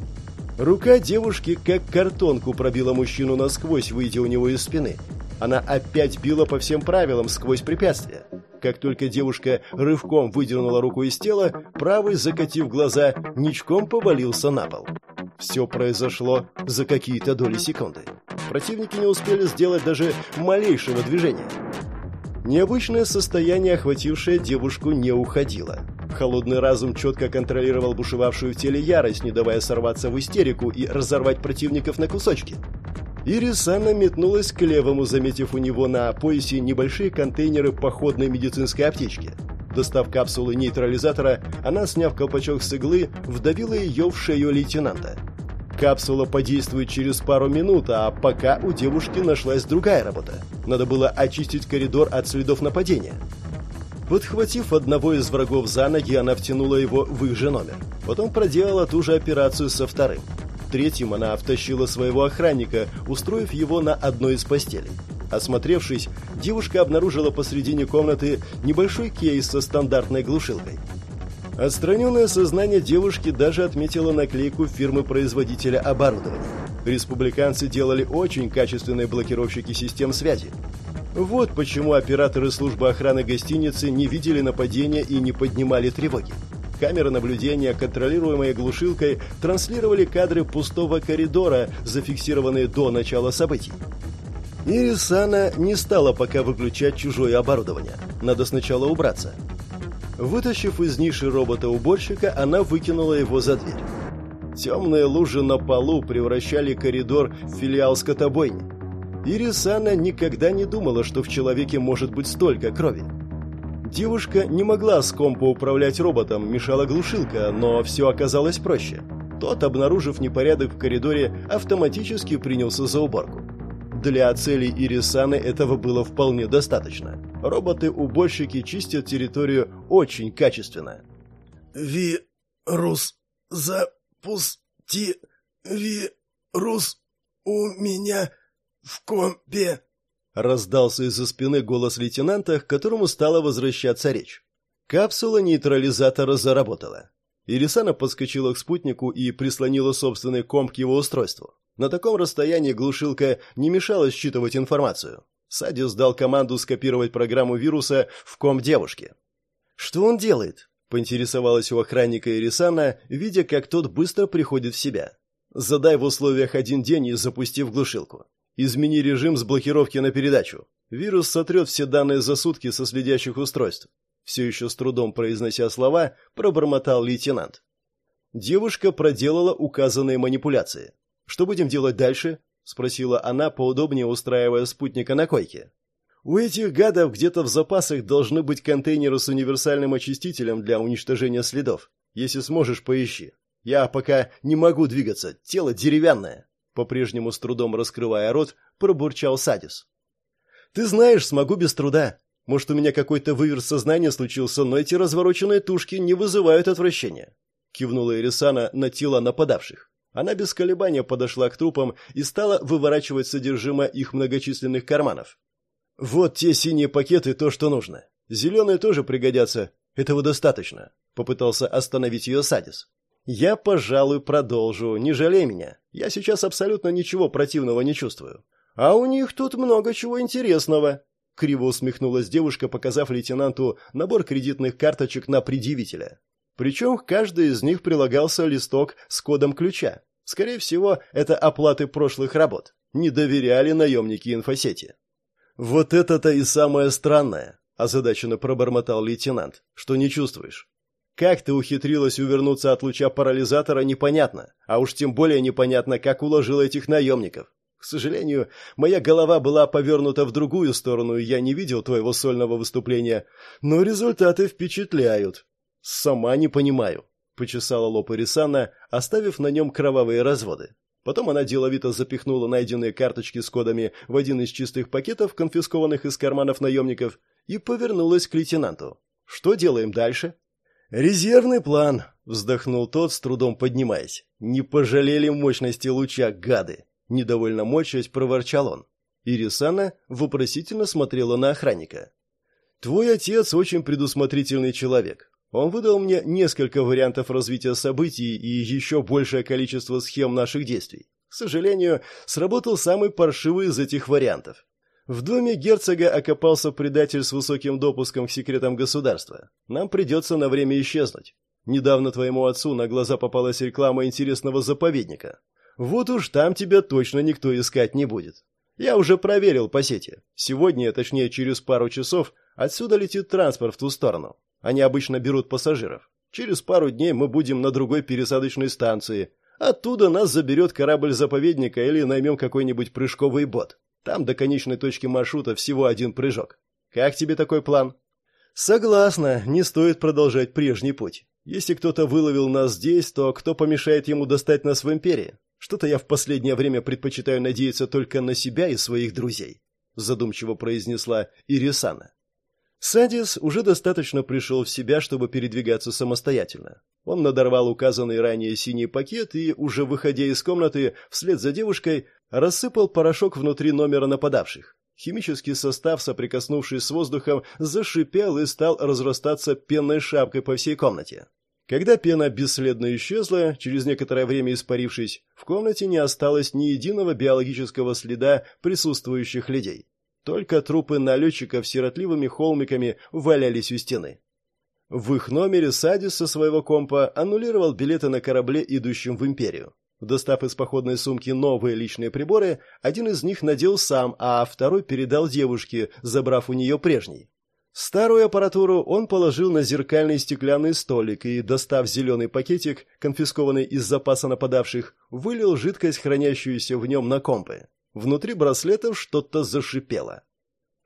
Рука девушки, как картонку, пробила мужчину насквозь, выйдя у него из спины. Она опять била по всем правилам сквозь препятствия. Как только девушка рывком выдернула руку из тела, правый, закатив глаза, ничком повалился на пол. Все произошло за какие-то доли секунды. Противники не успели сделать даже малейшего движения. Необычное состояние, охватившее девушку, не уходило. Холодный разум четко контролировал бушевавшую в теле ярость, не давая сорваться в истерику и разорвать противников на кусочки. Ирисана метнулась к левому, заметив у него на поясе небольшие контейнеры походной медицинской аптечки. Достав капсулы нейтрализатора, она, сняв колпачок с иглы, вдавила ее в шею лейтенанта. Капсула подействует через пару минут, а пока у девушки нашлась другая работа. Надо было очистить коридор от следов нападения. Подхватив одного из врагов за ноги, она втянула его в их же номер. Потом проделала ту же операцию со вторым третьим она втащила своего охранника, устроив его на одной из постелей. Осмотревшись, девушка обнаружила посредине комнаты небольшой кейс со стандартной глушилкой. Отстраненное сознание девушки даже отметило наклейку фирмы-производителя оборудования. Республиканцы делали очень качественные блокировщики систем связи. Вот почему операторы службы охраны гостиницы не видели нападения и не поднимали тревоги. Камеры наблюдения, контролируемые глушилкой, транслировали кадры пустого коридора, зафиксированные до начала событий. Ирисана не стала пока выключать чужое оборудование. Надо сначала убраться. Вытащив из ниши робота-уборщика, она выкинула его за дверь. Темные лужи на полу превращали коридор в филиал скотобойни. Ирисана никогда не думала, что в человеке может быть столько крови. Девушка не могла с компа управлять роботом, мешала глушилка, но все оказалось проще. Тот, обнаружив непорядок в коридоре, автоматически принялся за уборку. Для целей Ирисаны этого было вполне достаточно. Роботы-уборщики чистят территорию очень качественно. «Вирус запусти... Вирус у меня в компе...» Раздался из-за спины голос лейтенанта, к которому стала возвращаться речь. Капсула нейтрализатора заработала. Ирисана подскочила к спутнику и прислонила собственный комп к его устройству. На таком расстоянии глушилка не мешала считывать информацию. Садис дал команду скопировать программу вируса в комп девушки. «Что он делает?» – поинтересовалась у охранника Ирисана, видя, как тот быстро приходит в себя. «Задай в условиях один день и запусти в глушилку. Измени режим с блокировки на передачу. Вирус сотрет все данные за сутки со следящих устройств. Все еще с трудом произнося слова, пробормотал лейтенант. Девушка проделала указанные манипуляции. Что будем делать дальше? — спросила она, поудобнее устраивая спутника на койке. «У этих гадов где-то в запасах должны быть контейнеры с универсальным очистителем для уничтожения следов. Если сможешь, поищи. Я пока не могу двигаться, тело деревянное». По-прежнему с трудом раскрывая рот, пробурчал Садис. «Ты знаешь, смогу без труда. Может, у меня какой-то выверт сознания случился, но эти развороченные тушки не вызывают отвращения». Кивнула Ирисана на тело нападавших. Она без колебания подошла к трупам и стала выворачивать содержимое их многочисленных карманов. «Вот те синие пакеты, то, что нужно. Зеленые тоже пригодятся. Этого достаточно», — попытался остановить ее Садис. «Я, пожалуй, продолжу. Не жалей меня. Я сейчас абсолютно ничего противного не чувствую. А у них тут много чего интересного». Криво усмехнулась девушка, показав лейтенанту набор кредитных карточек на предъявителя. Причем к каждой из них прилагался листок с кодом ключа. Скорее всего, это оплаты прошлых работ. Не доверяли наемники инфосети. «Вот это-то и самое странное», – озадаченно пробормотал лейтенант, – «что не чувствуешь. Как ты ухитрилась увернуться от луча парализатора, непонятно, а уж тем более непонятно, как уложила этих наемников. К сожалению, моя голова была повернута в другую сторону, и я не видел твоего сольного выступления, но результаты впечатляют. Сама не понимаю, почесала лоб Ирисана, оставив на нем кровавые разводы. Потом она деловито запихнула найденные карточки с кодами в один из чистых пакетов, конфискованных из карманов наемников, и повернулась к лейтенанту. «Что делаем дальше?» «Резервный план», — вздохнул тот, с трудом поднимаясь. «Не пожалели мощности луча, гады!» Недовольно морщась, проворчал он. Ирисана вопросительно смотрела на охранника. «Твой отец очень предусмотрительный человек. Он выдал мне несколько вариантов развития событий и еще большее количество схем наших действий. К сожалению, сработал самый паршивый из этих вариантов. В доме герцога окопался предатель с высоким допуском к секретам государства. Нам придется на время исчезнуть. Недавно твоему отцу на глаза попалась реклама интересного заповедника. Вот уж там тебя точно никто искать не будет. Я уже проверил по сети. Сегодня, точнее через пару часов, отсюда летит транспорт в ту сторону. Они обычно берут пассажиров. Через пару дней мы будем на другой пересадочной станции. Оттуда нас заберет корабль заповедника или наймем какой-нибудь прыжковый бот. Там до конечной точки маршрута всего один прыжок. Как тебе такой план? Согласна, не стоит продолжать прежний путь. Если кто-то выловил нас здесь, то кто помешает ему достать нас в империи? Что-то я в последнее время предпочитаю надеяться только на себя и своих друзей, задумчиво произнесла Ирисана. Садис уже достаточно пришел в себя, чтобы передвигаться самостоятельно. Он надорвал указанный ранее синий пакет и, уже выходя из комнаты, вслед за девушкой, рассыпал порошок внутри номера нападавших. Химический состав, соприкоснувшись с воздухом, зашипел и стал разрастаться пенной шапкой по всей комнате. Когда пена бесследно исчезла, через некоторое время испарившись, в комнате не осталось ни единого биологического следа присутствующих людей. Только трупы налетчиков сиротливыми холмиками валялись у стены. В их номере Садис со своего компа аннулировал билеты на корабле, идущем в Империю. Достав из походной сумки новые личные приборы, один из них надел сам, а второй передал девушке, забрав у нее прежний. Старую аппаратуру он положил на зеркальный стеклянный столик и, достав зеленый пакетик, конфискованный из запаса нападавших, вылил жидкость, хранящуюся в нем на компы. Внутри браслетов что-то зашипело.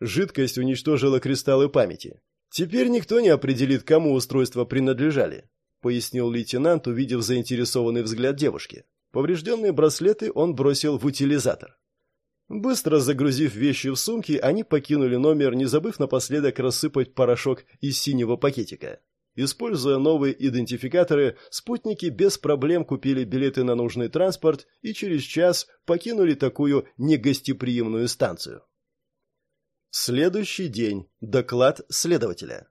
Жидкость уничтожила кристаллы памяти. Теперь никто не определит, кому устройства принадлежали, пояснил лейтенант, увидев заинтересованный взгляд девушки. Поврежденные браслеты он бросил в утилизатор. Быстро загрузив вещи в сумки, они покинули номер, не забыв напоследок рассыпать порошок из синего пакетика. Используя новые идентификаторы, спутники без проблем купили билеты на нужный транспорт и через час покинули такую негостеприимную станцию. Следующий день. Доклад следователя.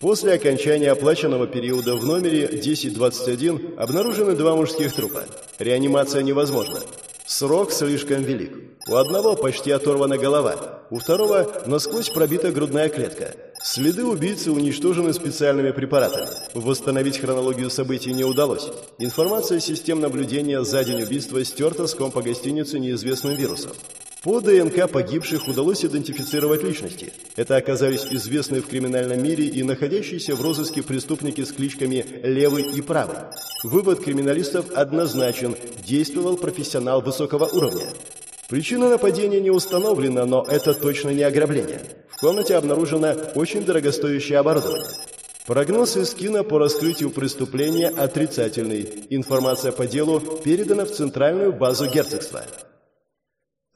После окончания оплаченного периода в номере 1021 обнаружены два мужских трупа. Реанимация невозможна. Срок слишком велик. У одного почти оторвана голова, у второго насквозь пробита грудная клетка. Следы убийцы уничтожены специальными препаратами. Восстановить хронологию событий не удалось. Информация систем наблюдения за день убийства стерта с компа гостиницы неизвестным вирусом. По ДНК погибших удалось идентифицировать личности. Это оказались известные в криминальном мире и находящиеся в розыске преступники с кличками «Левый» и «Правый». Вывод криминалистов однозначен – действовал профессионал высокого уровня. Причина нападения не установлена, но это точно не ограбление. В комнате обнаружено очень дорогостоящее оборудование. Прогноз из кино по раскрытию преступления отрицательный. Информация по делу передана в центральную базу герцогства.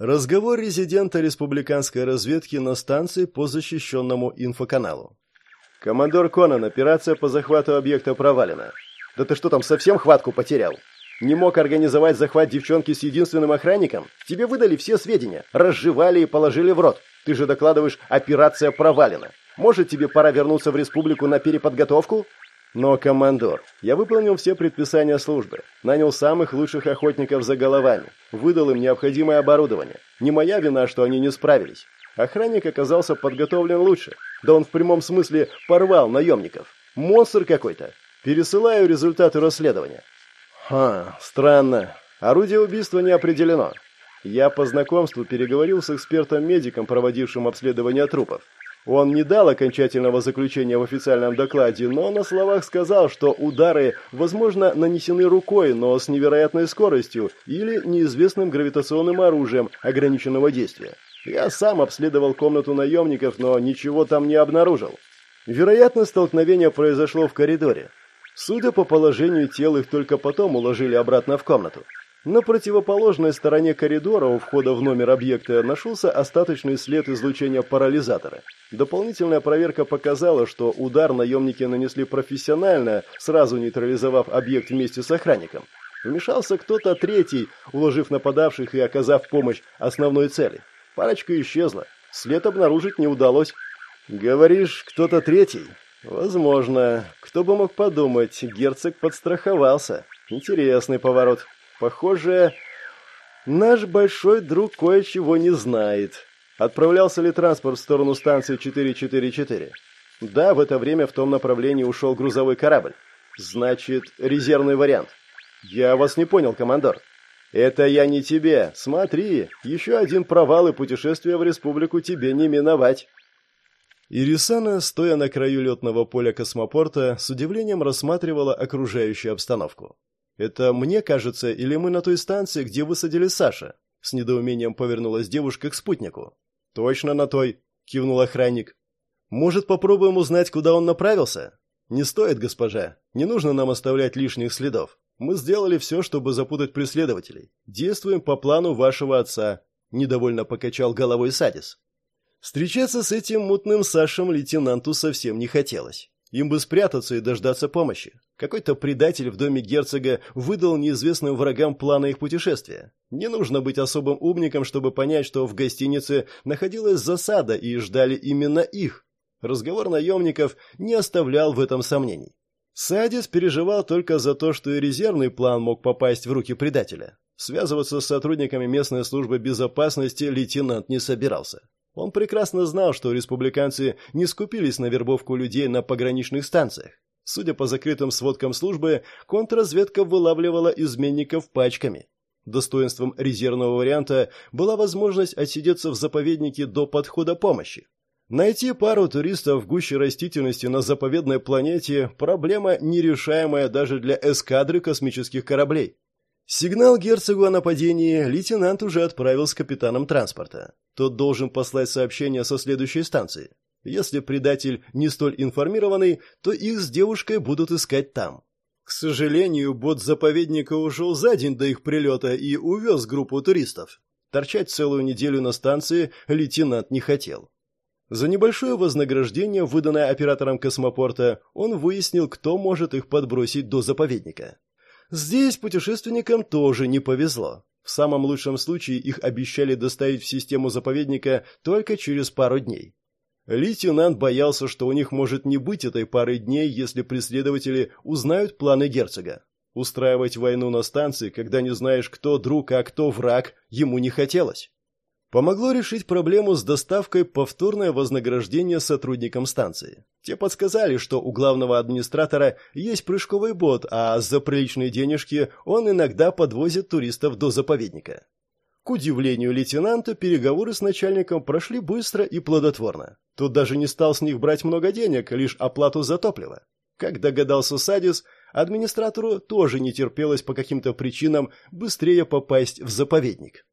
Разговор резидента республиканской разведки на станции по защищенному инфоканалу. «Командор Конан, операция по захвату объекта провалена. Да ты что там, совсем хватку потерял? Не мог организовать захват девчонки с единственным охранником? Тебе выдали все сведения, разжевали и положили в рот. Ты же докладываешь, операция провалена. Может, тебе пора вернуться в республику на переподготовку?» Но, командор, я выполнил все предписания службы, нанял самых лучших охотников за головами, выдал им необходимое оборудование. Не моя вина, что они не справились. Охранник оказался подготовлен лучше. Да он в прямом смысле порвал наемников. Монстр какой-то. Пересылаю результаты расследования. Ха, странно. Орудие убийства не определено. Я по знакомству переговорил с экспертом-медиком, проводившим обследование трупов. Он не дал окончательного заключения в официальном докладе, но на словах сказал, что удары, возможно, нанесены рукой, но с невероятной скоростью или неизвестным гравитационным оружием ограниченного действия. Я сам обследовал комнату наемников, но ничего там не обнаружил. Вероятно, столкновение произошло в коридоре. Судя по положению тел, их только потом уложили обратно в комнату. На противоположной стороне коридора у входа в номер объекта нашелся остаточный след излучения парализатора. Дополнительная проверка показала, что удар наемники нанесли профессионально, сразу нейтрализовав объект вместе с охранником. Вмешался кто-то третий, уложив нападавших и оказав помощь основной цели. Парочка исчезла. След обнаружить не удалось. «Говоришь, кто-то третий?» «Возможно. Кто бы мог подумать, герцог подстраховался. Интересный поворот». Похоже, наш большой друг кое-чего не знает. Отправлялся ли транспорт в сторону станции 444? Да, в это время в том направлении ушел грузовой корабль. Значит, резервный вариант. Я вас не понял, командор. Это я не тебе. Смотри, еще один провал и путешествие в республику тебе не миновать. Ирисана, стоя на краю летного поля космопорта, с удивлением рассматривала окружающую обстановку. «Это мне кажется, или мы на той станции, где высадили Саша?» С недоумением повернулась девушка к спутнику. «Точно на той», — кивнул охранник. «Может, попробуем узнать, куда он направился?» «Не стоит, госпожа. Не нужно нам оставлять лишних следов. Мы сделали все, чтобы запутать преследователей. Действуем по плану вашего отца», — недовольно покачал головой Садис. Встречаться с этим мутным Сашем лейтенанту совсем не хотелось. Им бы спрятаться и дождаться помощи. Какой-то предатель в доме герцога выдал неизвестным врагам планы их путешествия. Не нужно быть особым умником, чтобы понять, что в гостинице находилась засада и ждали именно их. Разговор наемников не оставлял в этом сомнений. Садис переживал только за то, что и резервный план мог попасть в руки предателя. Связываться с сотрудниками местной службы безопасности лейтенант не собирался. Он прекрасно знал, что республиканцы не скупились на вербовку людей на пограничных станциях. Судя по закрытым сводкам службы, контрразведка вылавливала изменников пачками. Достоинством резервного варианта была возможность отсидеться в заповеднике до подхода помощи. Найти пару туристов в гуще растительности на заповедной планете – проблема, нерешаемая даже для эскадры космических кораблей. Сигнал герцогу о нападении лейтенант уже отправил с капитаном транспорта. Тот должен послать сообщение со следующей станции. Если предатель не столь информированный, то их с девушкой будут искать там. К сожалению, бот заповедника ушел за день до их прилета и увез группу туристов. Торчать целую неделю на станции лейтенант не хотел. За небольшое вознаграждение, выданное оператором космопорта, он выяснил, кто может их подбросить до заповедника. Здесь путешественникам тоже не повезло. В самом лучшем случае их обещали доставить в систему заповедника только через пару дней. Лейтенант боялся, что у них может не быть этой пары дней, если преследователи узнают планы герцога. Устраивать войну на станции, когда не знаешь, кто друг, а кто враг, ему не хотелось. Помогло решить проблему с доставкой повторное вознаграждение сотрудникам станции. Те подсказали, что у главного администратора есть прыжковый бот, а за приличные денежки он иногда подвозит туристов до заповедника. К удивлению лейтенанта, переговоры с начальником прошли быстро и плодотворно. Тот даже не стал с них брать много денег, лишь оплату за топливо. Как догадался Садис, администратору тоже не терпелось по каким-то причинам быстрее попасть в заповедник.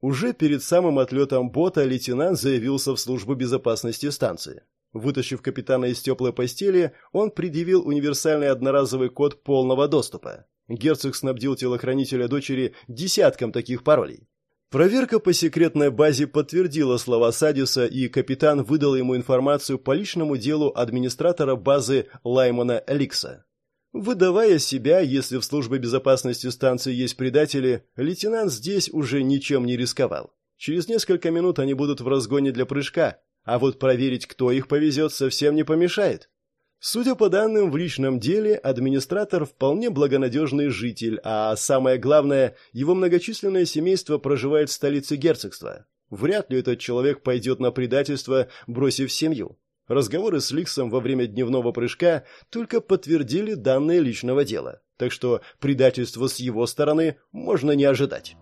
Уже перед самым отлетом бота лейтенант заявился в службу безопасности станции. Вытащив капитана из теплой постели, он предъявил универсальный одноразовый код полного доступа. Герцог снабдил телохранителя дочери десятком таких паролей. Проверка по секретной базе подтвердила слова Садиса, и капитан выдал ему информацию по личному делу администратора базы Лаймона Эликса. Выдавая себя, если в службе безопасности станции есть предатели, лейтенант здесь уже ничем не рисковал. Через несколько минут они будут в разгоне для прыжка, а вот проверить, кто их повезет, совсем не помешает. Судя по данным в личном деле, администратор вполне благонадежный житель, а самое главное, его многочисленное семейство проживает в столице герцогства. Вряд ли этот человек пойдет на предательство, бросив семью. Разговоры с Ликсом во время дневного прыжка только подтвердили данные личного дела, так что предательства с его стороны можно не ожидать.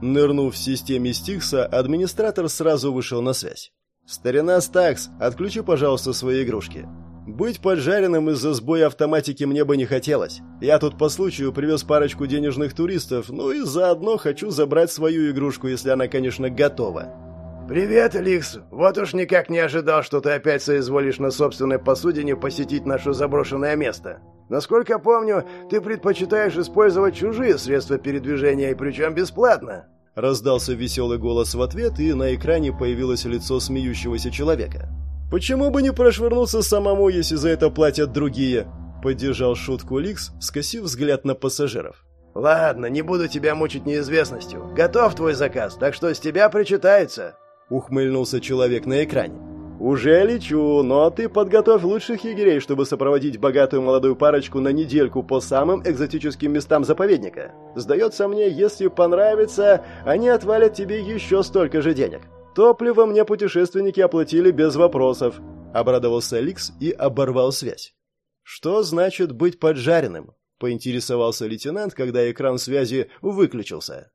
Нырнув в системе Стикса, администратор сразу вышел на связь. «Старина Стакс, отключи, пожалуйста, свои игрушки. Быть поджаренным из-за сбоя автоматики мне бы не хотелось. Я тут по случаю привез парочку денежных туристов, ну и заодно хочу забрать свою игрушку, если она, конечно, готова. «Привет, Эликс! Вот уж никак не ожидал, что ты опять соизволишь на собственной посудине посетить наше заброшенное место. Насколько помню, ты предпочитаешь использовать чужие средства передвижения, и причем бесплатно». Раздался веселый голос в ответ, и на экране появилось лицо смеющегося человека. «Почему бы не прошвырнуться самому, если за это платят другие?» Поддержал шутку Ликс, скосив взгляд на пассажиров. «Ладно, не буду тебя мучить неизвестностью. Готов твой заказ, так что с тебя причитается» ухмыльнулся человек на экране. «Уже лечу, но ты подготовь лучших егерей, чтобы сопроводить богатую молодую парочку на недельку по самым экзотическим местам заповедника. Сдается мне, если понравится, они отвалят тебе еще столько же денег. Топливо мне путешественники оплатили без вопросов», — обрадовался Ликс и оборвал связь. «Что значит быть поджаренным?» — поинтересовался лейтенант, когда экран связи выключился.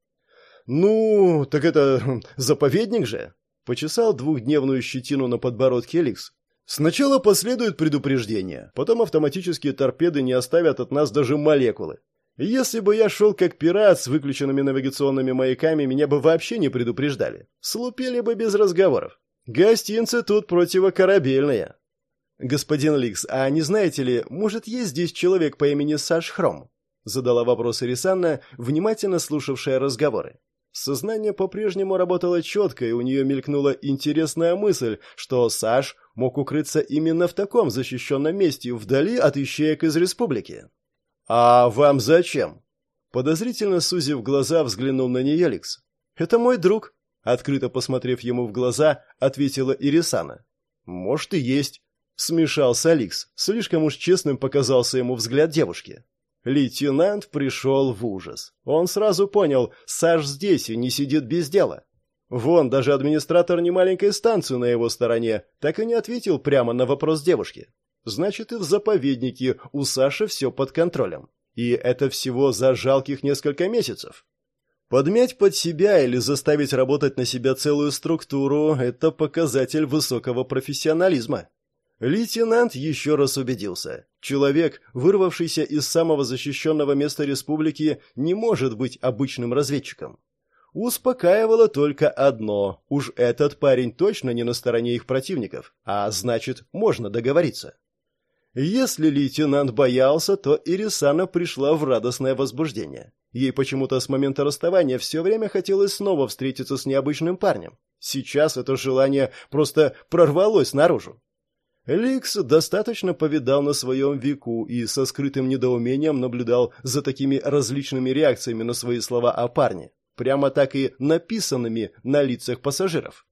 «Ну, так это заповедник же!» Почесал двухдневную щетину на подбородке Эликс. «Сначала последует предупреждение, потом автоматические торпеды не оставят от нас даже молекулы. Если бы я шел как пират с выключенными навигационными маяками, меня бы вообще не предупреждали. Слупили бы без разговоров. Гостинцы тут противокорабельные». «Господин Ликс, а не знаете ли, может, есть здесь человек по имени Саш Хром?» Задала вопрос Ирисанна, внимательно слушавшая разговоры. Сознание по-прежнему работало четко, и у нее мелькнула интересная мысль, что Саш мог укрыться именно в таком защищенном месте, вдали от ищеек из республики. «А вам зачем?» Подозрительно сузив глаза, взглянул на нее Лекс. «Это мой друг», — открыто посмотрев ему в глаза, ответила Ирисана. «Может и есть», — смешался Аликс. Слишком уж честным показался ему взгляд девушки. Лейтенант пришел в ужас. Он сразу понял, Саш здесь и не сидит без дела. Вон, даже администратор немаленькой станции на его стороне так и не ответил прямо на вопрос девушки. Значит, и в заповеднике у Саши все под контролем. И это всего за жалких несколько месяцев. Подмять под себя или заставить работать на себя целую структуру – это показатель высокого профессионализма. Лейтенант еще раз убедился. Человек, вырвавшийся из самого защищенного места республики, не может быть обычным разведчиком. Успокаивало только одно. Уж этот парень точно не на стороне их противников, а значит, можно договориться. Если лейтенант боялся, то Ирисана пришла в радостное возбуждение. Ей почему-то с момента расставания все время хотелось снова встретиться с необычным парнем. Сейчас это желание просто прорвалось наружу. Ликс достаточно повидал на своем веку и со скрытым недоумением наблюдал за такими различными реакциями на свои слова о парне, прямо так и написанными на лицах пассажиров.